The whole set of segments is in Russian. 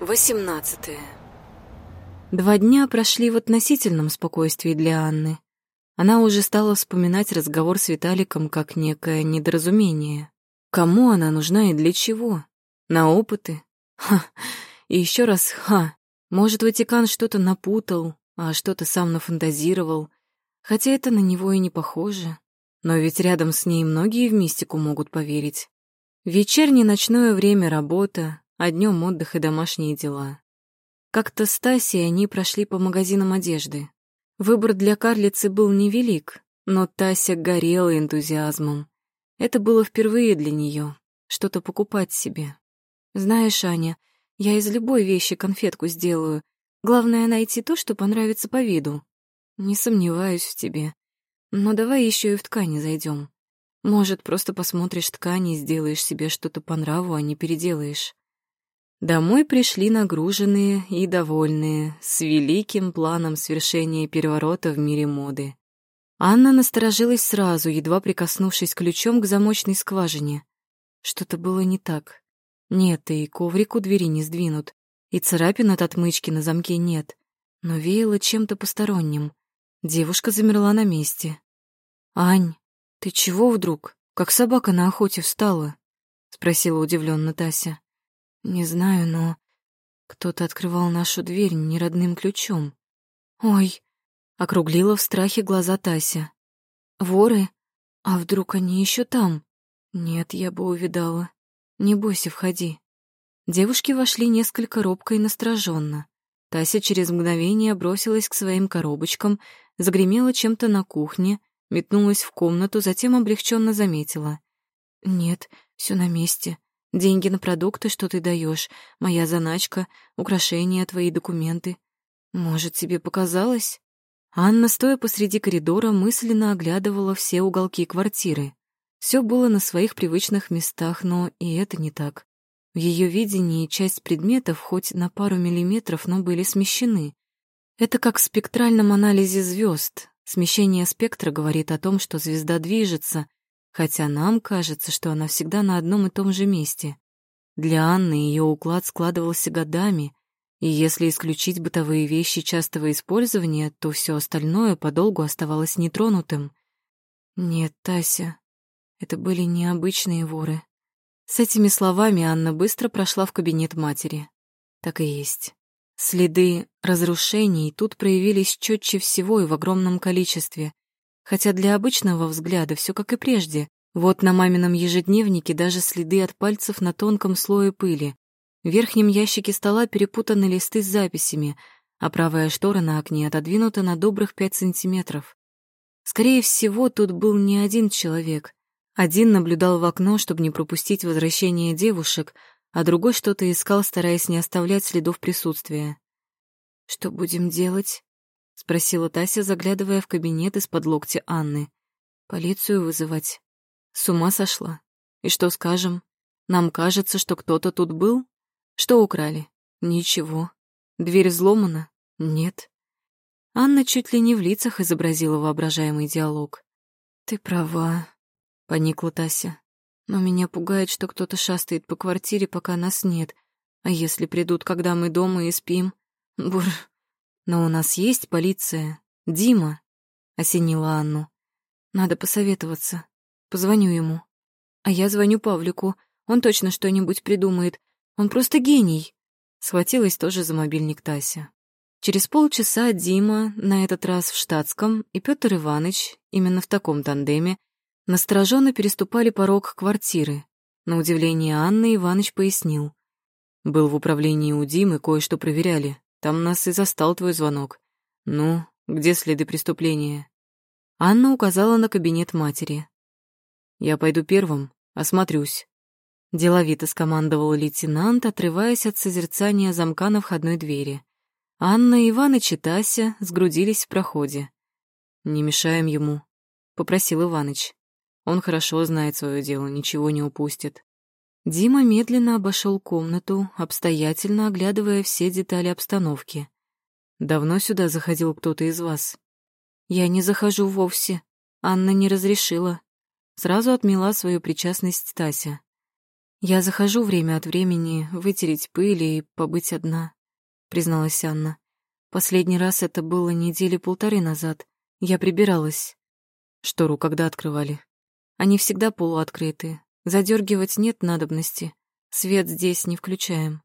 18. Два дня прошли в относительном спокойствии для Анны. Она уже стала вспоминать разговор с Виталиком как некое недоразумение. Кому она нужна и для чего? На опыты? Ха! И еще раз ха! Может, Ватикан что-то напутал, а что-то сам нафантазировал. Хотя это на него и не похоже. Но ведь рядом с ней многие в мистику могут поверить. Вечернее ночное время работа, а днем отдых и домашние дела. Как-то с Тасей они прошли по магазинам одежды. Выбор для карлицы был невелик, но Тася горела энтузиазмом. Это было впервые для нее что-то покупать себе. Знаешь, Аня, я из любой вещи конфетку сделаю. Главное — найти то, что понравится по виду. Не сомневаюсь в тебе. Но давай еще и в ткани зайдем. Может, просто посмотришь ткани и сделаешь себе что-то по нраву, а не переделаешь. Домой пришли нагруженные и довольные, с великим планом свершения переворота в мире моды. Анна насторожилась сразу, едва прикоснувшись ключом к замочной скважине. Что-то было не так. Нет, и коврик у двери не сдвинут, и царапин от отмычки на замке нет, но веяло чем-то посторонним. Девушка замерла на месте. «Ань, ты чего вдруг? Как собака на охоте встала?» — спросила удивленно Тася. Не знаю, но кто-то открывал нашу дверь неродным ключом. Ой, округлила в страхе глаза Тася. Воры? А вдруг они еще там? Нет, я бы увидала. Не бойся, входи. Девушки вошли несколько робко и настороженно. Тася через мгновение бросилась к своим коробочкам, загремела чем-то на кухне, метнулась в комнату, затем облегченно заметила. «Нет, все на месте. Деньги на продукты, что ты даешь, моя заначка, украшения, твои документы. Может, тебе показалось? Анна, стоя посреди коридора, мысленно оглядывала все уголки квартиры. Все было на своих привычных местах, но и это не так. В ее видении часть предметов хоть на пару миллиметров, но были смещены. Это как в спектральном анализе звезд. Смещение спектра говорит о том, что звезда движется, хотя нам кажется, что она всегда на одном и том же месте. Для Анны ее уклад складывался годами, и если исключить бытовые вещи частого использования, то все остальное подолгу оставалось нетронутым. Нет, Тася, это были необычные воры. С этими словами Анна быстро прошла в кабинет матери. Так и есть. Следы разрушений тут проявились четче всего и в огромном количестве, хотя для обычного взгляда все как и прежде. Вот на мамином ежедневнике даже следы от пальцев на тонком слое пыли. В верхнем ящике стола перепутаны листы с записями, а правая штора на окне отодвинута на добрых пять сантиметров. Скорее всего, тут был не один человек. Один наблюдал в окно, чтобы не пропустить возвращение девушек, а другой что-то искал, стараясь не оставлять следов присутствия. «Что будем делать?» — спросила Тася, заглядывая в кабинет из-под локтя Анны. «Полицию вызывать. С ума сошла. И что скажем? Нам кажется, что кто-то тут был? Что украли? Ничего. Дверь взломана? Нет». Анна чуть ли не в лицах изобразила воображаемый диалог. «Ты права», — поникла Тася. «Но меня пугает, что кто-то шастает по квартире, пока нас нет. А если придут, когда мы дома и спим? Бур, «Но у нас есть полиция. Дима», — осенила Анну. «Надо посоветоваться. Позвоню ему. А я звоню Павлику. Он точно что-нибудь придумает. Он просто гений». Схватилась тоже за мобильник Тася. Через полчаса Дима, на этот раз в штатском, и Петр Иванович, именно в таком тандеме, настороженно переступали порог квартиры. На удивление Анны Иванович пояснил. «Был в управлении у Димы, кое-что проверяли. Там нас и застал твой звонок. Ну, где следы преступления?» Анна указала на кабинет матери. «Я пойду первым, осмотрюсь». Деловито скомандовал лейтенант, отрываясь от созерцания замка на входной двери. Анна, Иваныч и Тася сгрудились в проходе. «Не мешаем ему», — попросил Иваныч. «Он хорошо знает свое дело, ничего не упустит». Дима медленно обошел комнату, обстоятельно оглядывая все детали обстановки. «Давно сюда заходил кто-то из вас?» «Я не захожу вовсе. Анна не разрешила». Сразу отмела свою причастность Тася. «Я захожу время от времени вытереть пыль и побыть одна», — призналась Анна. «Последний раз это было недели полторы назад. Я прибиралась». «Штору когда открывали?» «Они всегда полуоткрыты. Задергивать нет надобности. Свет здесь не включаем».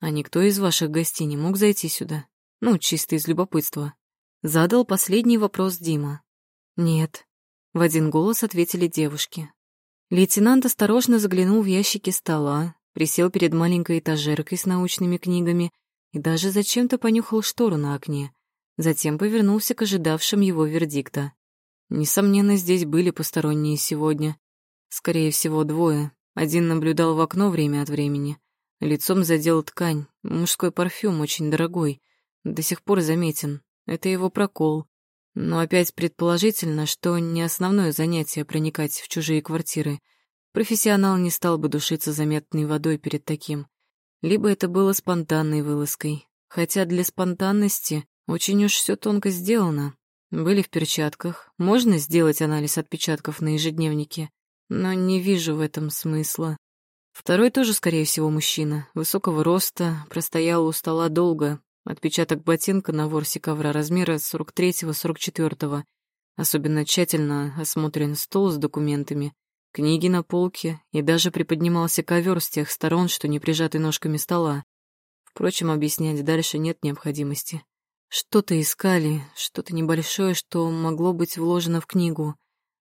«А никто из ваших гостей не мог зайти сюда? Ну, чисто из любопытства». Задал последний вопрос Дима. «Нет», — в один голос ответили девушки. Лейтенант осторожно заглянул в ящики стола, присел перед маленькой этажеркой с научными книгами и даже зачем-то понюхал штору на окне. Затем повернулся к ожидавшим его вердикта. Несомненно, здесь были посторонние сегодня. Скорее всего, двое. Один наблюдал в окно время от времени. Лицом задел ткань. Мужской парфюм очень дорогой. До сих пор заметен. Это его прокол. Но опять предположительно, что не основное занятие проникать в чужие квартиры. Профессионал не стал бы душиться заметной водой перед таким. Либо это было спонтанной вылазкой. Хотя для спонтанности очень уж все тонко сделано. Были в перчатках. Можно сделать анализ отпечатков на ежедневнике, но не вижу в этом смысла. Второй тоже, скорее всего, мужчина. Высокого роста, простоял у стола долго, Отпечаток ботинка на ворсе ковра размера 43-44. Особенно тщательно осмотрен стол с документами, книги на полке и даже приподнимался ковер с тех сторон, что не прижаты ножками стола. Впрочем, объяснять дальше нет необходимости. Что-то искали, что-то небольшое, что могло быть вложено в книгу.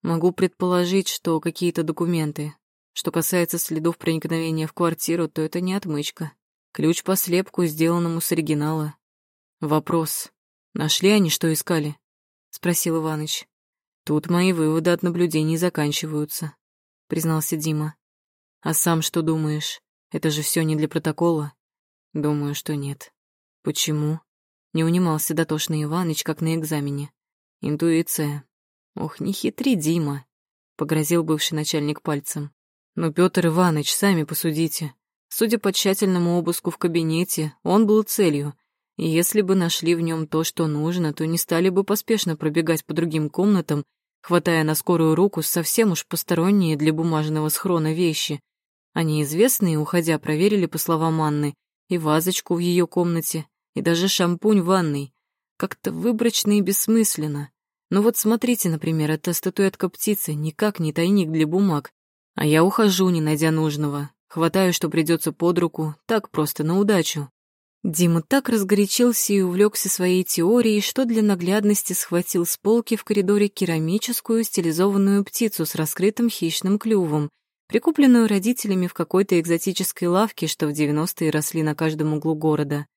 Могу предположить, что какие-то документы. Что касается следов проникновения в квартиру, то это не отмычка. Ключ по слепку, сделанному с оригинала. Вопрос. Нашли они, что искали? Спросил Иваныч. Тут мои выводы от наблюдений заканчиваются, признался Дима. А сам что думаешь? Это же все не для протокола? Думаю, что нет. Почему? Не унимался дотошный Иваныч, как на экзамене. Интуиция. Ох, не хитри, Дима, погрозил бывший начальник пальцем. Ну, Петр Иванович, сами посудите. Судя по тщательному обыску в кабинете, он был целью, и если бы нашли в нем то, что нужно, то не стали бы поспешно пробегать по другим комнатам, хватая на скорую руку совсем уж посторонние для бумажного схрона вещи. Они известные, уходя, проверили, по словам Анны, и вазочку в ее комнате, и даже шампунь в ванной. Как-то выборочно и бессмысленно. Ну вот смотрите, например, эта статуэтка птицы, никак не тайник для бумаг. А я ухожу, не найдя нужного, Хватаю, что придется под руку, так просто, на удачу. Дима так разгорячился и увлекся своей теорией, что для наглядности схватил с полки в коридоре керамическую стилизованную птицу с раскрытым хищным клювом, прикупленную родителями в какой-то экзотической лавке, что в 90-е росли на каждом углу города.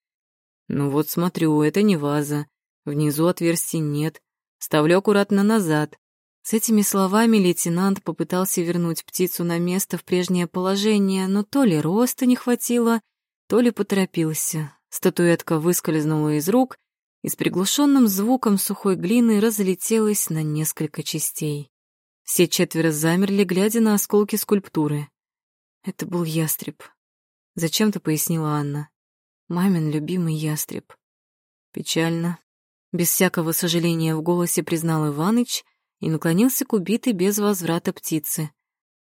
Ну вот смотрю, это не ваза. Внизу отверстий нет. Ставлю аккуратно назад. С этими словами лейтенант попытался вернуть птицу на место в прежнее положение, но то ли роста не хватило, то ли поторопился. Статуэтка выскользнула из рук и с приглушенным звуком сухой глины разлетелась на несколько частей. Все четверо замерли, глядя на осколки скульптуры. Это был ястреб. Зачем-то пояснила Анна. Мамин любимый ястреб. Печально. Без всякого сожаления в голосе признал Иваныч — и наклонился к убитой без возврата птице.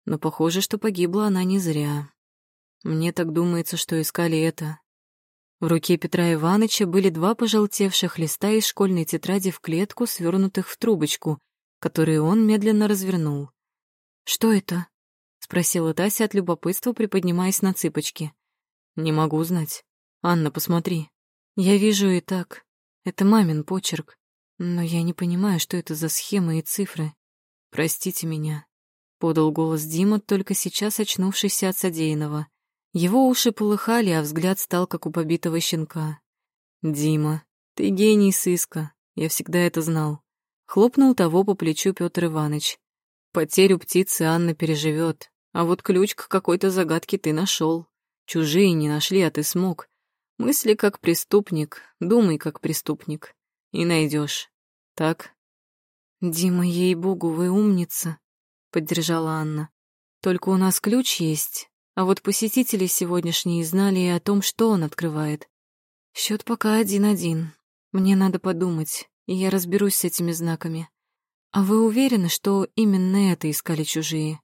Но похоже, что погибла она не зря. Мне так думается, что искали это. В руке Петра Ивановича были два пожелтевших листа из школьной тетради в клетку, свернутых в трубочку, которые он медленно развернул. «Что это?» — спросила Тася от любопытства, приподнимаясь на цыпочки. «Не могу знать. Анна, посмотри. Я вижу и так. Это мамин почерк. Но я не понимаю, что это за схемы и цифры. Простите меня, подал голос Дима, только сейчас очнувшийся от содеянного. Его уши полыхали, а взгляд стал как у побитого щенка. Дима, ты гений сыска, я всегда это знал. Хлопнул того по плечу Петр Иванович. Потерю птицы Анна переживет, а вот ключ к какой-то загадке ты нашел. Чужие не нашли, а ты смог. Мысли как преступник, думай как преступник. И найдешь. Так? Дима, ей-богу, вы умница, поддержала Анна. Только у нас ключ есть, а вот посетители сегодняшние знали и о том, что он открывает. Счет пока один-один. Мне надо подумать, и я разберусь с этими знаками. А вы уверены, что именно это искали чужие?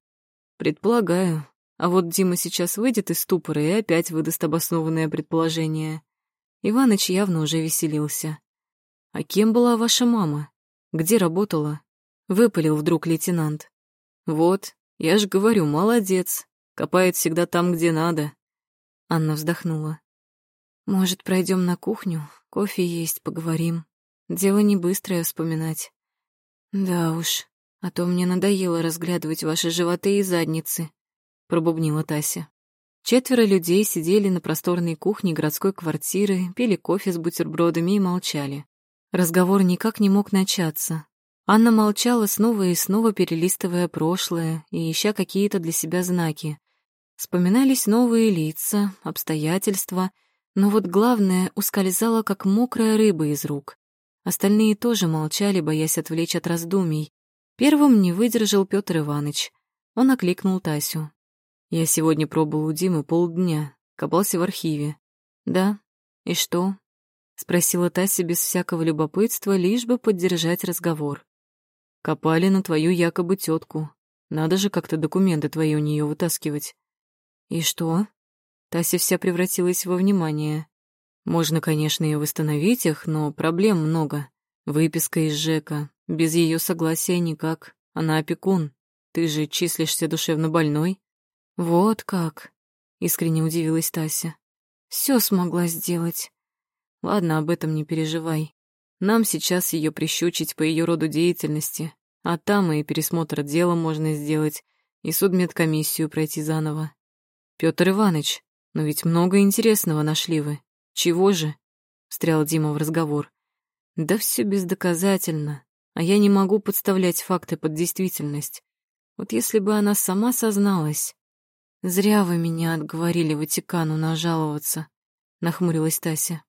Предполагаю. А вот Дима сейчас выйдет из ступора и опять выдаст обоснованное предположение. Иваныч явно уже веселился. «А кем была ваша мама? Где работала?» Выпалил вдруг лейтенант. «Вот, я ж говорю, молодец. Копает всегда там, где надо». Анна вздохнула. «Может, пройдем на кухню? Кофе есть, поговорим. Дело не быстрое вспоминать». «Да уж, а то мне надоело разглядывать ваши животы и задницы», — пробубнила Тася. Четверо людей сидели на просторной кухне городской квартиры, пили кофе с бутербродами и молчали. Разговор никак не мог начаться. Анна молчала снова и снова, перелистывая прошлое и ища какие-то для себя знаки. Вспоминались новые лица, обстоятельства, но вот главное ускользало, как мокрая рыба из рук. Остальные тоже молчали, боясь отвлечь от раздумий. Первым не выдержал Петр Иванович. Он окликнул Тасю. «Я сегодня пробыл у Димы полдня, копался в архиве». «Да? И что?» — спросила Тася без всякого любопытства, лишь бы поддержать разговор. Копали на твою якобы тетку. Надо же как-то документы твои у нее вытаскивать. И что? Тася вся превратилась во внимание. Можно, конечно, и восстановить их, но проблем много. Выписка из ЖЭКа. Без ее согласия никак. Она опекун. Ты же числишься душевно больной. Вот как. Искренне удивилась Тася. Все смогла сделать. Ладно, об этом не переживай. Нам сейчас ее прищучить по ее роду деятельности, а там и пересмотр дела можно сделать, и судмедкомиссию пройти заново. Петр Иванович, но ведь много интересного нашли вы. Чего же? Встрял Дима в разговор. Да все бездоказательно, а я не могу подставлять факты под действительность. Вот если бы она сама созналась. Зря вы меня отговорили Ватикану нажаловаться, нахмурилась Тася.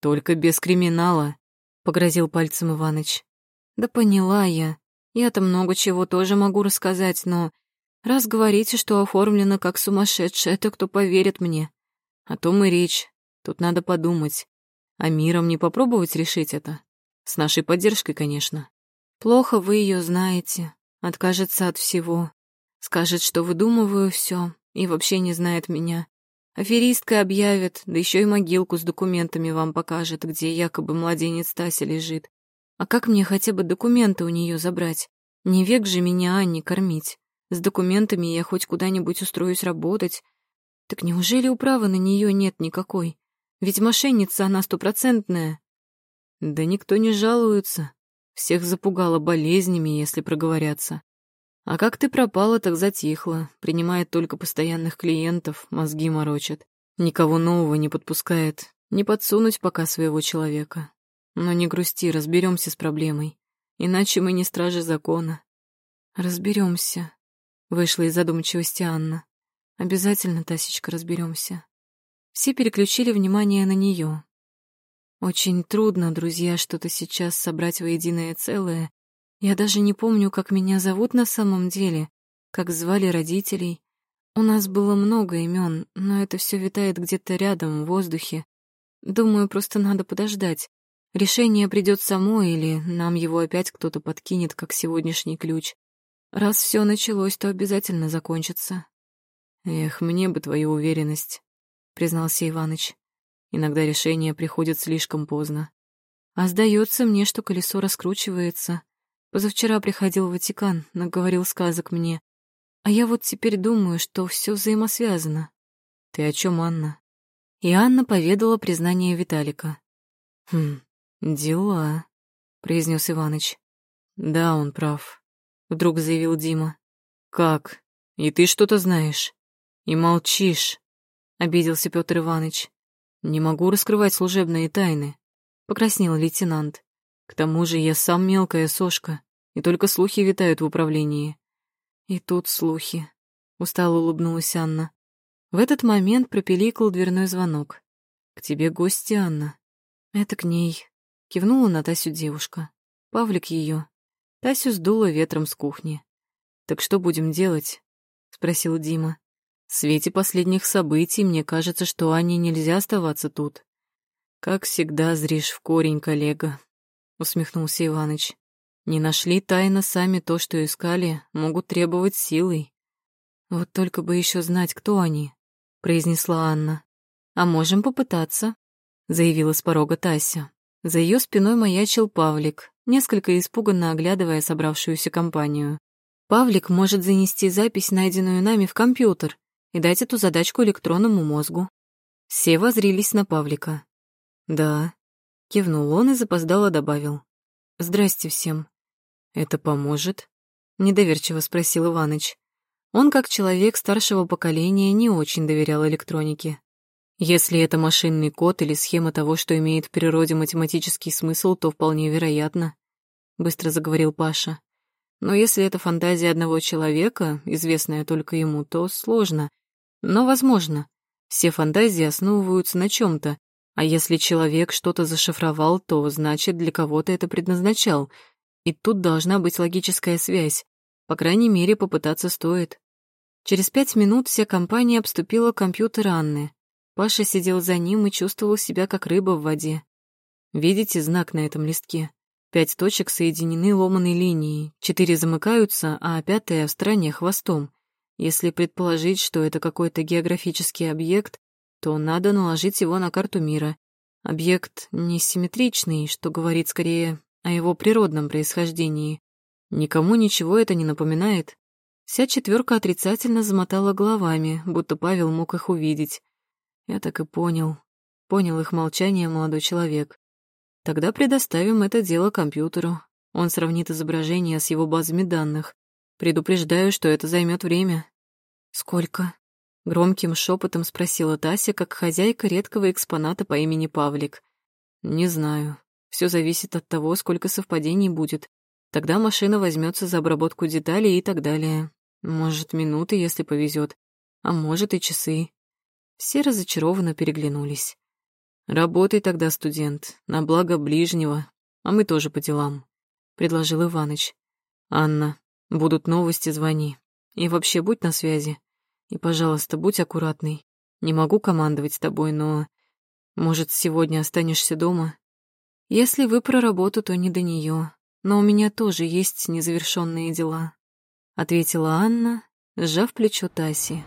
Только без криминала, погрозил пальцем Иваныч. Да поняла я. Я-то много чего тоже могу рассказать, но раз говорите, что оформлено как сумасшедшее, то кто поверит мне? О том и речь. Тут надо подумать. А миром не попробовать решить это? С нашей поддержкой, конечно. Плохо вы ее знаете. Откажется от всего. Скажет, что выдумываю все и вообще не знает меня. Аферисткой объявит, да еще и могилку с документами вам покажет, где якобы младенец Тася лежит. А как мне хотя бы документы у нее забрать? Не век же меня Анне кормить. С документами я хоть куда-нибудь устроюсь работать. Так неужели управы на нее нет никакой? Ведь мошенница она стопроцентная. Да никто не жалуется. Всех запугала болезнями, если проговорятся. А как ты пропала, так затихла, принимает только постоянных клиентов, мозги морочит. Никого нового не подпускает, не подсунуть пока своего человека. Но не грусти, разберемся с проблемой. Иначе мы не стражи закона. Разберемся, вышла из задумчивости Анна. Обязательно, Тасечка, разберемся. Все переключили внимание на нее. Очень трудно, друзья, что-то сейчас собрать воединое целое я даже не помню, как меня зовут на самом деле, как звали родителей. У нас было много имен, но это все витает где-то рядом, в воздухе. Думаю, просто надо подождать. Решение придет само, или нам его опять кто-то подкинет, как сегодняшний ключ. Раз все началось, то обязательно закончится. Эх, мне бы твою уверенность, признался Иваныч. Иногда решение приходит слишком поздно. А сдается мне, что колесо раскручивается. Позавчера приходил в Ватикан, наговорил сказок мне. А я вот теперь думаю, что все взаимосвязано. Ты о чем, Анна? И Анна поведала признание Виталика. Хм, дела, произнес Иваныч. Да, он прав, вдруг заявил Дима. Как? И ты что-то знаешь? И молчишь, обиделся Петр Иванович. Не могу раскрывать служебные тайны, покраснел лейтенант. К тому же я сам мелкая сошка, и только слухи витают в управлении. И тут слухи. Устало улыбнулась Анна. В этот момент пропеликал дверной звонок. «К тебе гости, Анна». «Это к ней», — кивнула на Тасю девушка. «Павлик ее». Тасю сдуло ветром с кухни. «Так что будем делать?» — спросил Дима. В свете последних событий мне кажется, что Анне нельзя оставаться тут. Как всегда, зришь в корень, коллега усмехнулся Иваныч. Не нашли тайно сами то, что искали, могут требовать силой. Вот только бы еще знать, кто они, произнесла Анна. А можем попытаться, заявила с порога Тася. За ее спиной маячил Павлик, несколько испуганно оглядывая собравшуюся компанию. Павлик может занести запись, найденную нами, в компьютер и дать эту задачку электронному мозгу. Все возрились на Павлика. «Да», — кивнул он и запоздало добавил. «Здрасте всем». «Это поможет?» — недоверчиво спросил Иваныч. Он, как человек старшего поколения, не очень доверял электронике. Если это машинный код или схема того, что имеет в природе математический смысл, то вполне вероятно, — быстро заговорил Паша. Но если это фантазия одного человека, известная только ему, то сложно. Но возможно. Все фантазии основываются на чем то а если человек что-то зашифровал, то значит, для кого-то это предназначал. И тут должна быть логическая связь. По крайней мере, попытаться стоит. Через пять минут вся компания обступила компьютер Анны. Паша сидел за ним и чувствовал себя как рыба в воде. Видите знак на этом листке? Пять точек соединены ломаной линией, четыре замыкаются, а пятая в стороне хвостом. Если предположить, что это какой-то географический объект, то надо наложить его на карту мира. Объект несимметричный, что говорит скорее о его природном происхождении. Никому ничего это не напоминает. Вся четверка отрицательно замотала головами, будто Павел мог их увидеть. Я так и понял. Понял их молчание молодой человек. Тогда предоставим это дело компьютеру. Он сравнит изображение с его базами данных. Предупреждаю, что это займет время. Сколько? Громким шепотом спросила Тася, как хозяйка редкого экспоната по имени Павлик. «Не знаю. Все зависит от того, сколько совпадений будет. Тогда машина возьмется за обработку деталей и так далее. Может, минуты, если повезет, а может и часы». Все разочарованно переглянулись. «Работай тогда, студент, на благо ближнего, а мы тоже по делам», — предложил Иваныч. «Анна, будут новости, звони. И вообще будь на связи. И, пожалуйста, будь аккуратный. Не могу командовать тобой, но... Может, сегодня останешься дома? Если вы про работу, то не до нее. Но у меня тоже есть незавершенные дела», — ответила Анна, сжав плечо Таси.